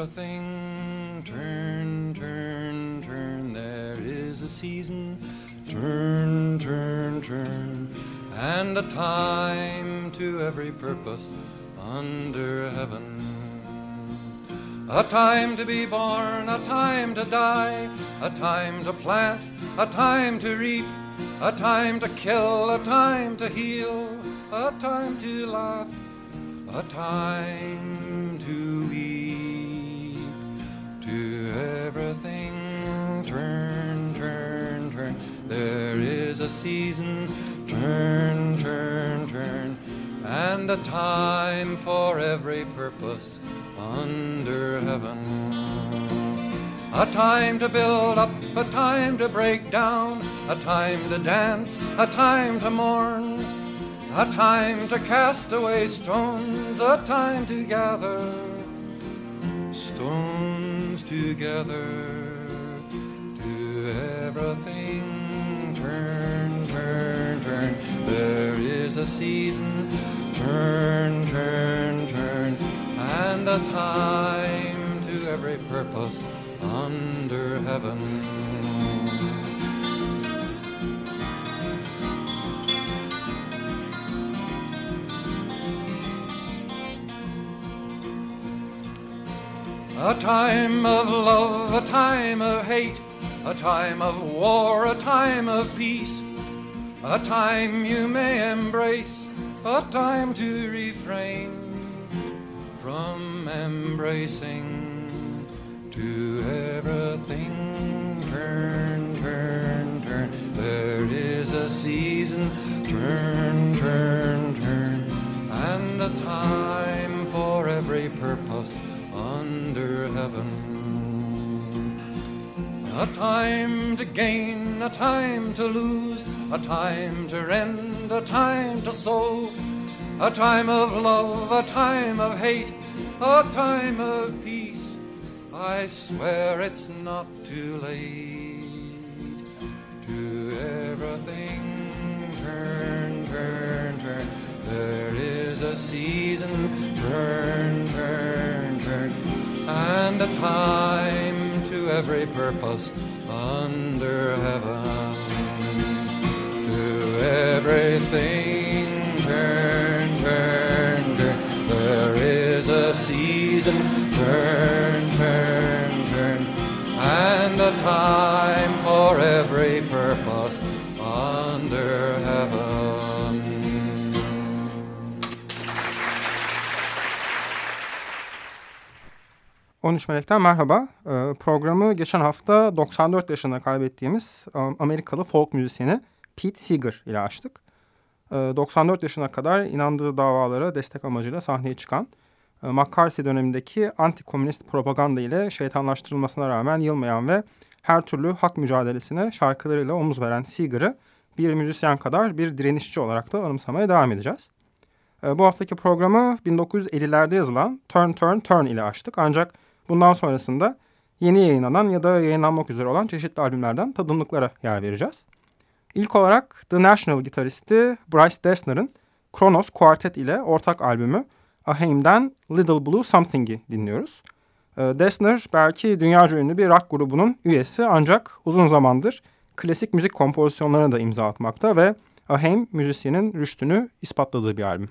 everything. Turn, turn, turn. There is a season. Turn, turn, turn. And a time to every purpose under heaven. A time to be born, a time to die, a time to plant, a time to reap, a time to kill, a time to heal, a time to laugh, a time to weep. Everything turn, turn, turn. There is a season, turn, turn, turn, and a time for every purpose under heaven. A time to build up, a time to break down, a time to dance, a time to mourn, a time to cast away stones, a time to gather stones together. To everything turn, turn, turn. There is a season, turn, turn, turn and a time to every purpose under heaven. A time of love, a time of hate, a time of war, a time of peace, a time you may embrace, a time to refrain from embracing to everything turn, turn, turn. There is a season, turn, turn, turn, and a time heaven. A time to gain, a time to lose, a time to rend, a time to sow, a time of love, a time of hate, a time of peace. I swear it's not too late. To everything turn, turn, turn. There is a season, turn, and a time to every purpose under heaven. To everything turn, turn, turn. There is a season, turn, turn, turn, and a time for every purpose 13 Melek'ten merhaba. Ee, programı geçen hafta 94 yaşında kaybettiğimiz e, Amerikalı folk müzisyeni Pete Seeger ile açtık. 94 ee, yaşına kadar inandığı davalara destek amacıyla sahneye çıkan, e, McCarthy dönemindeki anti-komünist propaganda ile şeytanlaştırılmasına rağmen yılmayan ve her türlü hak mücadelesine şarkılarıyla omuz veren Seeger'ı bir müzisyen kadar bir direnişçi olarak da anımsamaya devam edeceğiz. Ee, bu haftaki programı 1950'lerde yazılan Turn Turn Turn ile açtık ancak bundan sonrasında yeni yayınlanan ya da yayınlanmak üzere olan çeşitli albümlerden tadımlıklara yer vereceğiz. İlk olarak The National gitaristi Bryce Dessner'ın Kronos Quartet ile ortak albümü Aheim'den Little Blue Something'i dinliyoruz. Ee, Dessner belki dünyaca ünlü bir rock grubunun üyesi ancak uzun zamandır klasik müzik kompozisyonlarına da imza atmakta ve Aheim müzisyenin rüştünü ispatladığı bir albüm.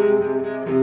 Música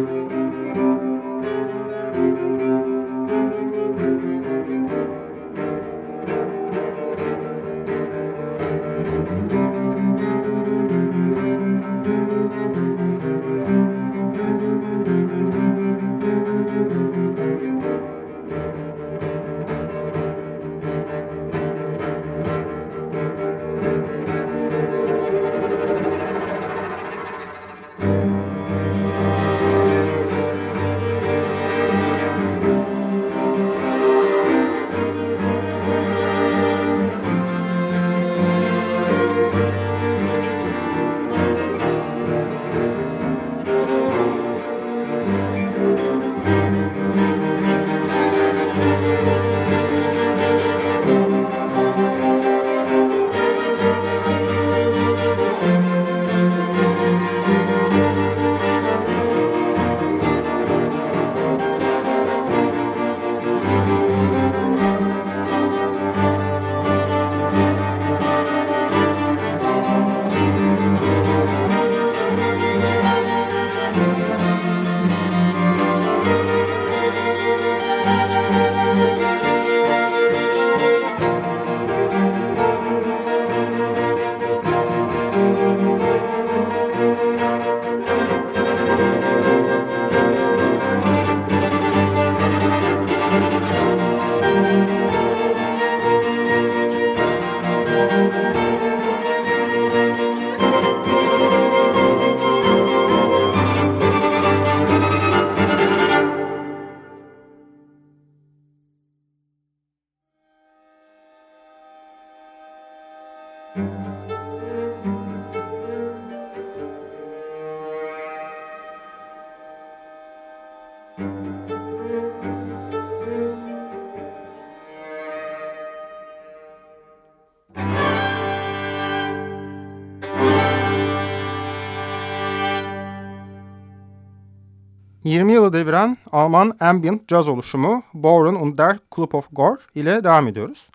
20 yılı deviren Alman ambient caz oluşumu Born und der Club of Gore ile devam ediyoruz.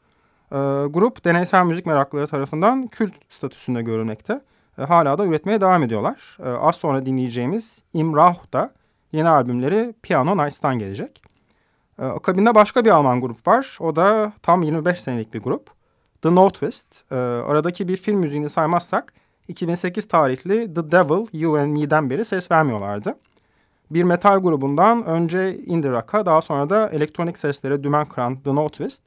E, grup deneysel müzik meraklıları tarafından kült statüsünde görülmekte. E, hala da üretmeye devam ediyorlar. E, az sonra dinleyeceğimiz Im da yeni albümleri Piano Nights'tan gelecek. E, akabinde başka bir Alman grup var. O da tam 25 senelik bir grup. The Northwest. E, aradaki bir film müziğini saymazsak 2008 tarihli The Devil, You and Me'den beri ses vermiyorlardı bir metal grubundan önce indie rock'a daha sonra da elektronik seslere dümen kıran The Northwest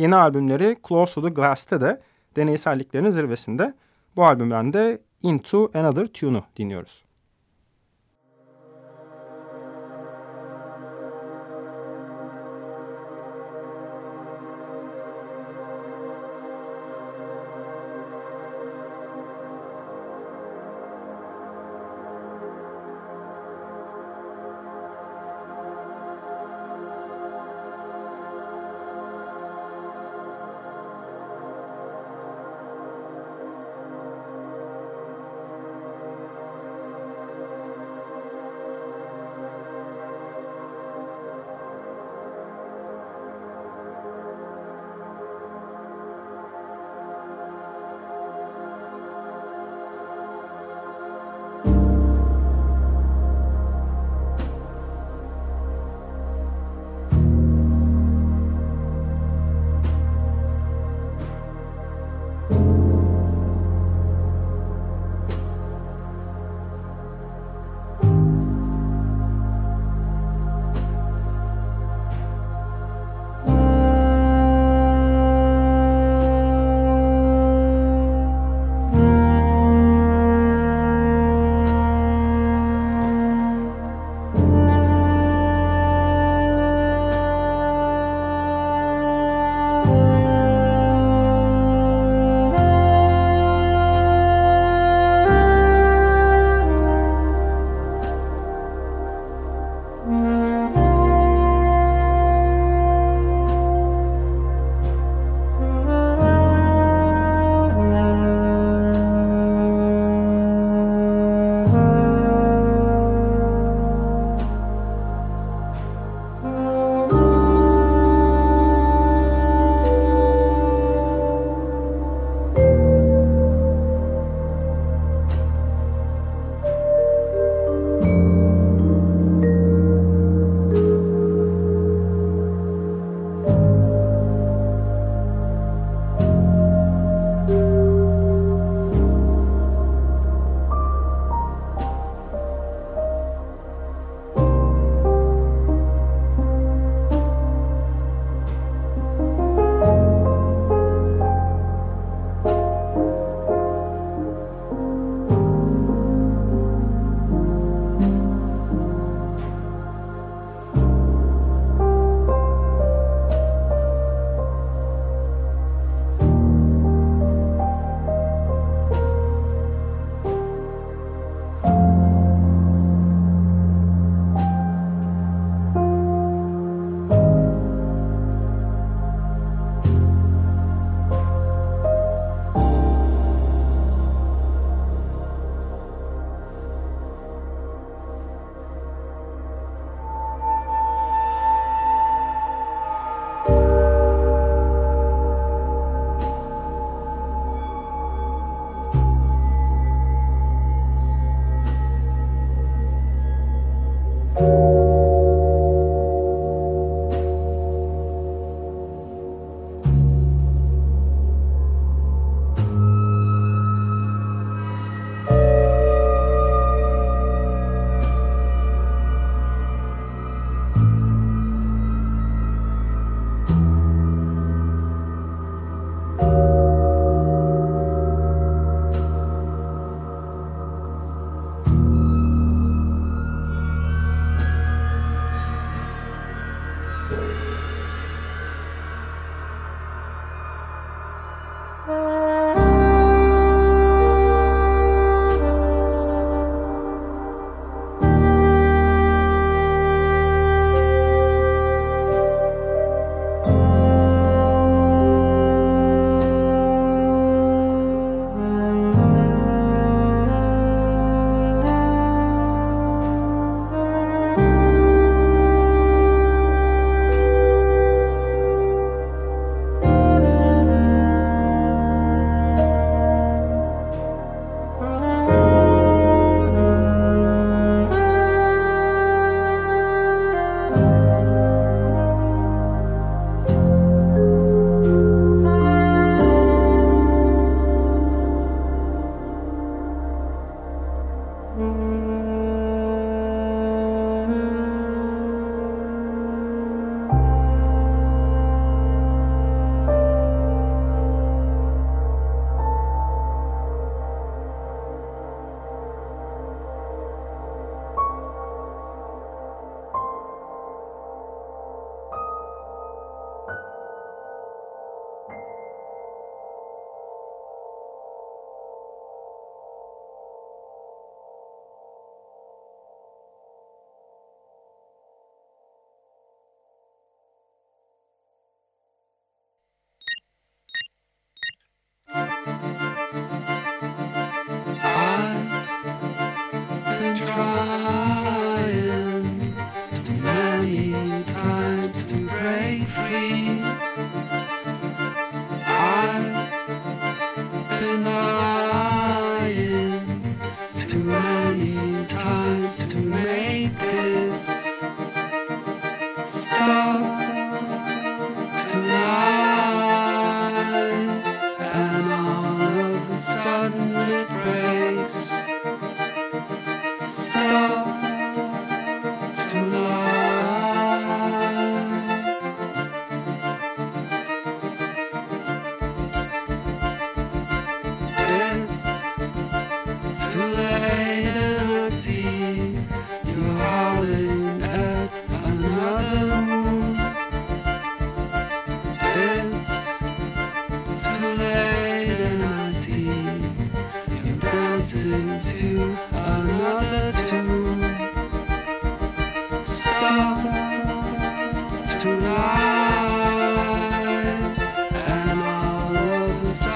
yeni albümleri Close to the Glass'te de deneyselliklerinin zirvesinde. Bu albümden de Into Another Tune'u dinliyoruz.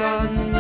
Of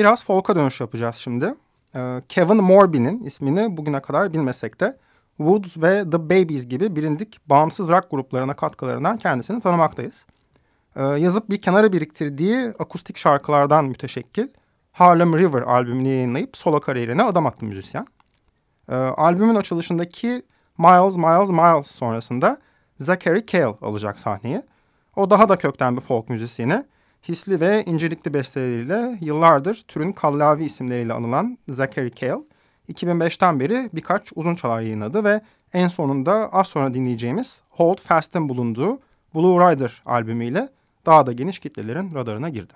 Biraz folk'a dönüş yapacağız şimdi. Ee, Kevin Morby'nin ismini bugüne kadar bilmesek de Woods ve The Babies gibi bilindik bağımsız rock gruplarına katkılarından kendisini tanımaktayız. Ee, yazıp bir kenara biriktirdiği akustik şarkılardan müteşekkil Harlem River albümünü yayınlayıp solo kariyerine adım attı müzisyen. Ee, albümün açılışındaki Miles Miles Miles sonrasında Zachary Cale alacak sahneyi. O daha da kökten bir folk müzisyeni. Hisli ve incelikli besteleriyle yıllardır türün kallavi isimleriyle anılan Zachary Cale, 2005'ten beri birkaç uzun çalar yayınladı ve en sonunda az sonra dinleyeceğimiz Hold Fast'ın bulunduğu Blue Rider albümüyle daha da geniş kitlelerin radarına girdi.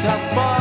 Stop. how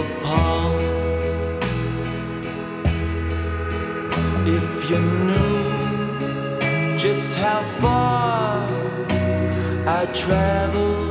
upon. If you knew just how far I traveled.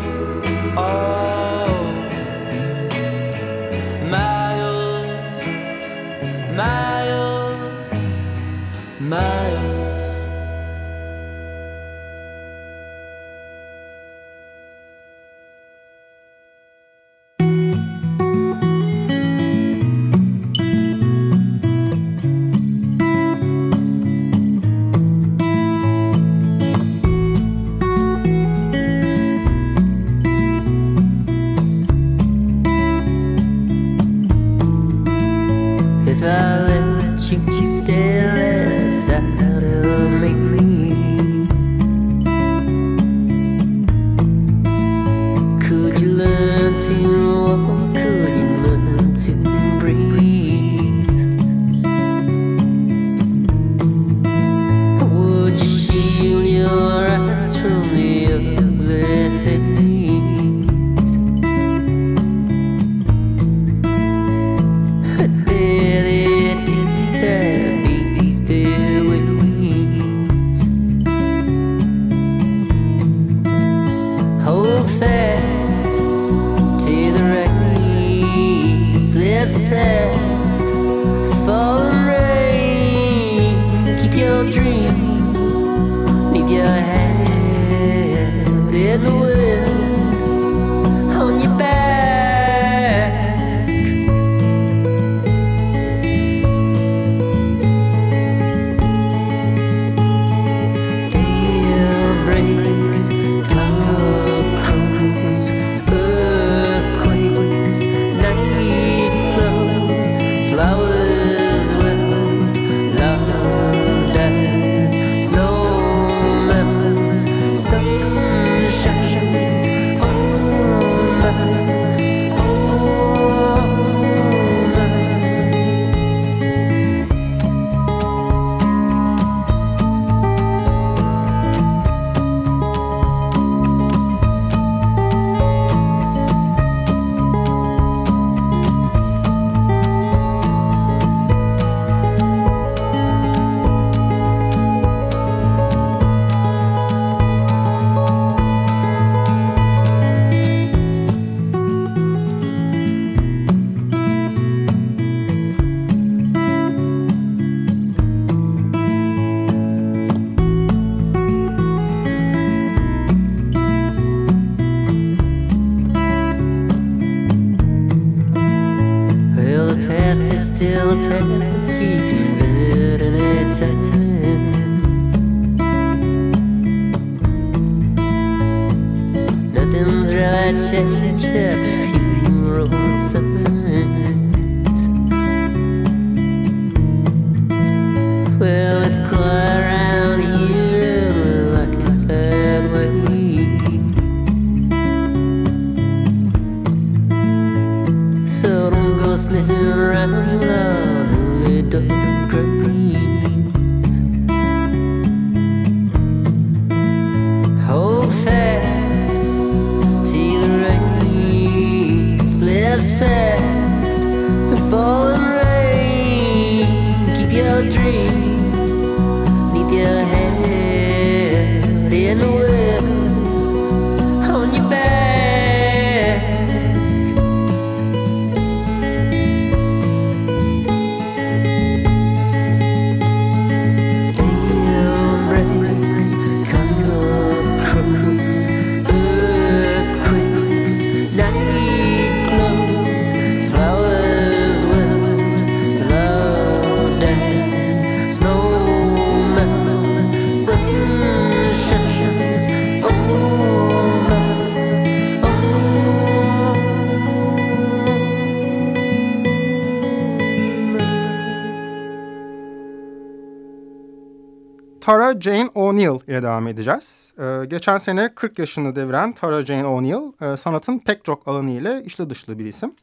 Tara Jane O'Neill ile devam edeceğiz. Ee, geçen sene 40 yaşını deviren Tara Jane O'Neill e, sanatın pek çok alanı ile içli dışlı bir isim.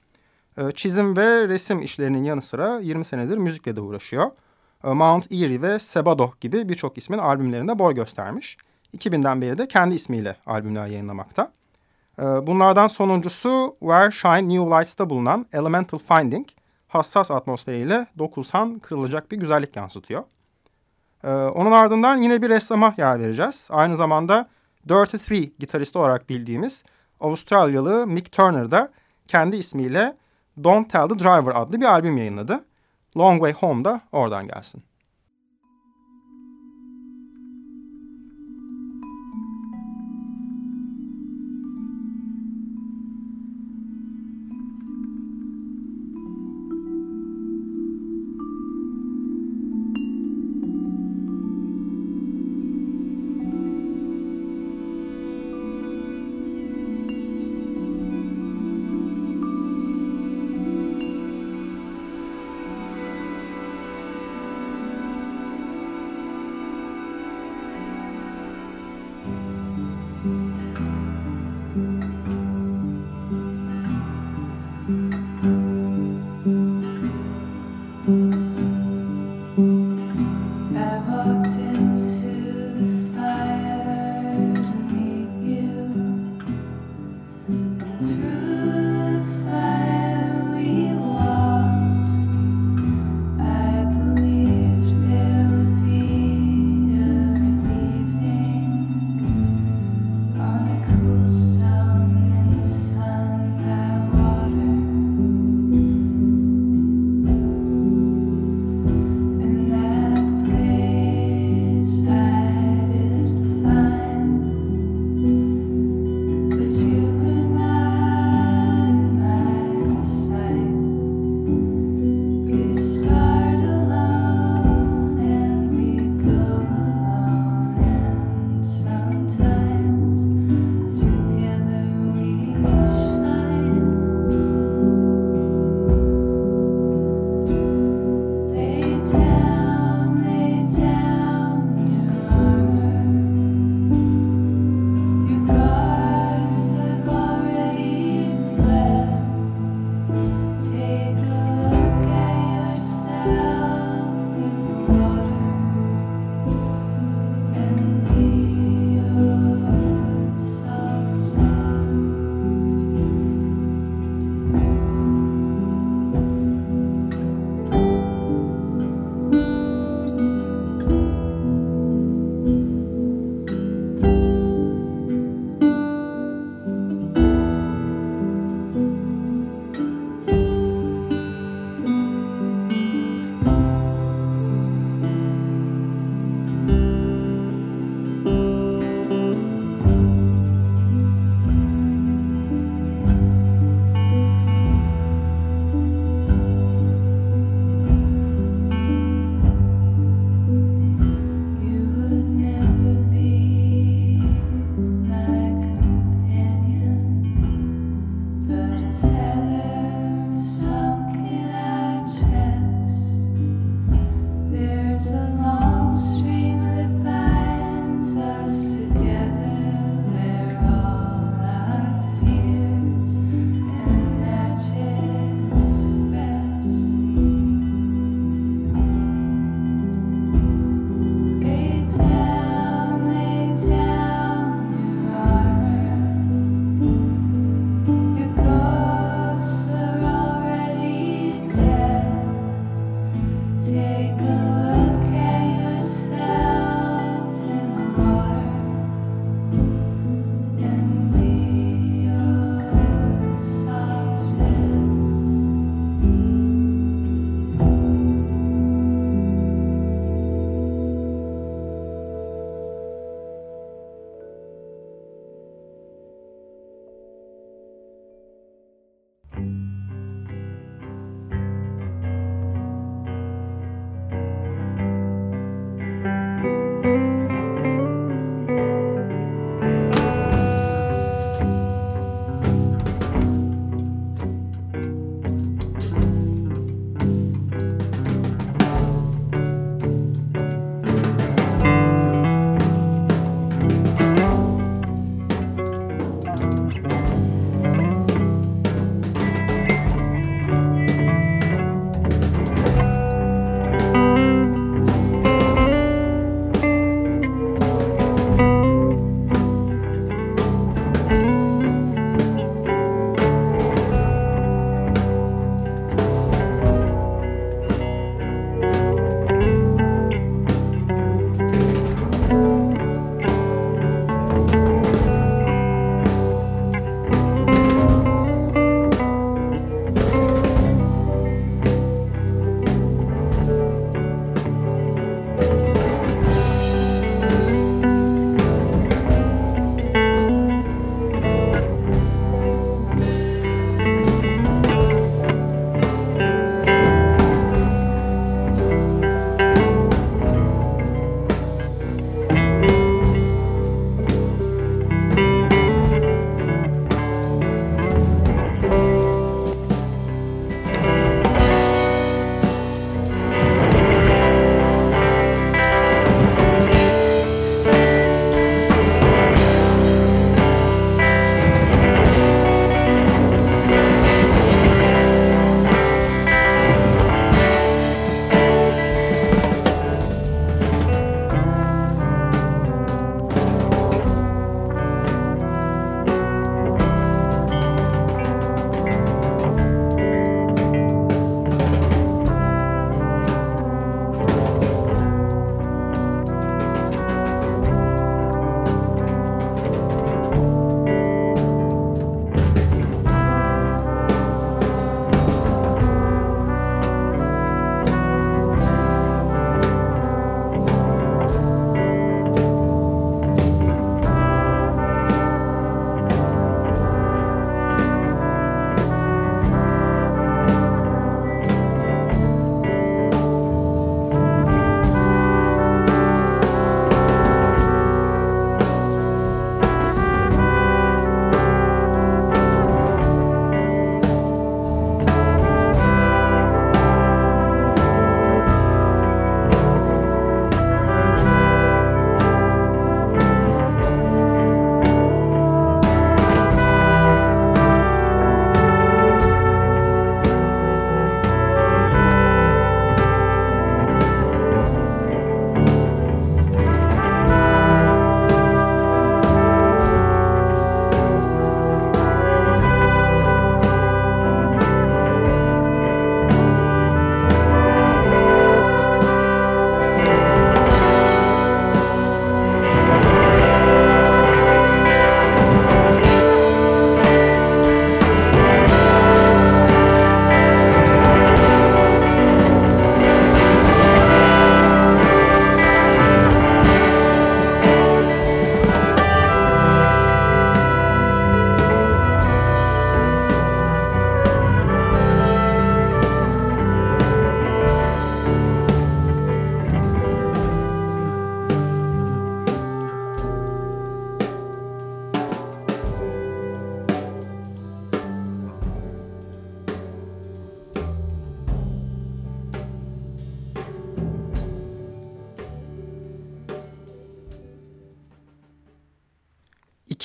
E, çizim ve resim işlerinin yanı sıra 20 senedir müzikle de uğraşıyor. E, Mount Eerie ve Sebado gibi birçok ismin albümlerinde boy göstermiş. 2000'den beri de kendi ismiyle albümler yayınlamakta. E, bunlardan sonuncusu Where Shine New Lights'ta bulunan Elemental Finding, hassas atmosferiyle dokunsan kırılacak bir güzellik yansıtıyor. Ee, onun ardından yine bir ressama yer vereceğiz. Aynı zamanda Dirty Three gitaristi olarak bildiğimiz Avustralyalı Mick Turner da kendi ismiyle Don't Tell the Driver adlı bir albüm yayınladı. Long Way Home da oradan gelsin.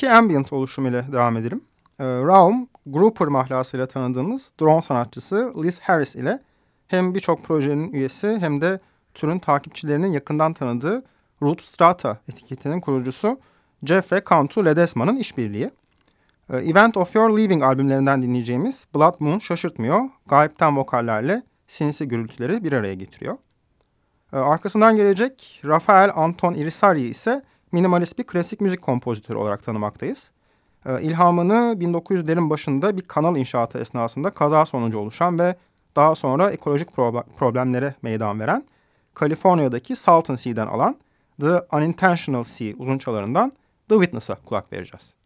İki ambient oluşum ile devam edelim. E, Raum, Grouper mahlasıyla tanıdığımız drone sanatçısı Liz Harris ile hem birçok projenin üyesi hem de türün takipçilerinin yakından tanıdığı Root Strata etiketinin kurucusu Jeff Cantu Ledesma'nın işbirliği. E, Event of Your Leaving albümlerinden dinleyeceğimiz Blood Moon şaşırtmıyor. Gayipten vokallerle sinsi gürültüleri bir araya getiriyor. E, arkasından gelecek Rafael Anton Irisari ise minimalist bir klasik müzik kompozitörü olarak tanımaktayız. E, ilhamını 1900'lerin başında bir kanal inşaatı esnasında kaza sonucu oluşan ve daha sonra ekolojik problemlere meydan veren Kaliforniya'daki Salton Sea'den alan The Unintentional Sea uzunçalarından The Witness'a kulak vereceğiz.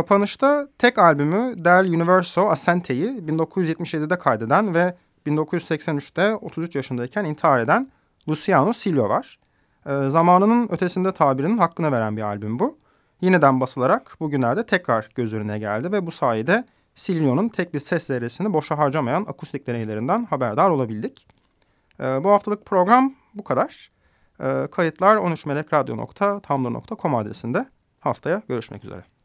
Kapanışta tek albümü Del Universo Asente'yi 1977'de kaydeden ve 1983'te 33 yaşındayken intihar eden Luciano Silio var. E, zamanının ötesinde tabirinin hakkını veren bir albüm bu. Yeniden basılarak bugünlerde tekrar göz önüne geldi ve bu sayede Silio'nun tek bir ses zerresini boşa harcamayan akustik deneylerinden haberdar olabildik. E, bu haftalık program bu kadar. E, kayıtlar 13melekradyo.tumblr.com adresinde. Haftaya görüşmek üzere.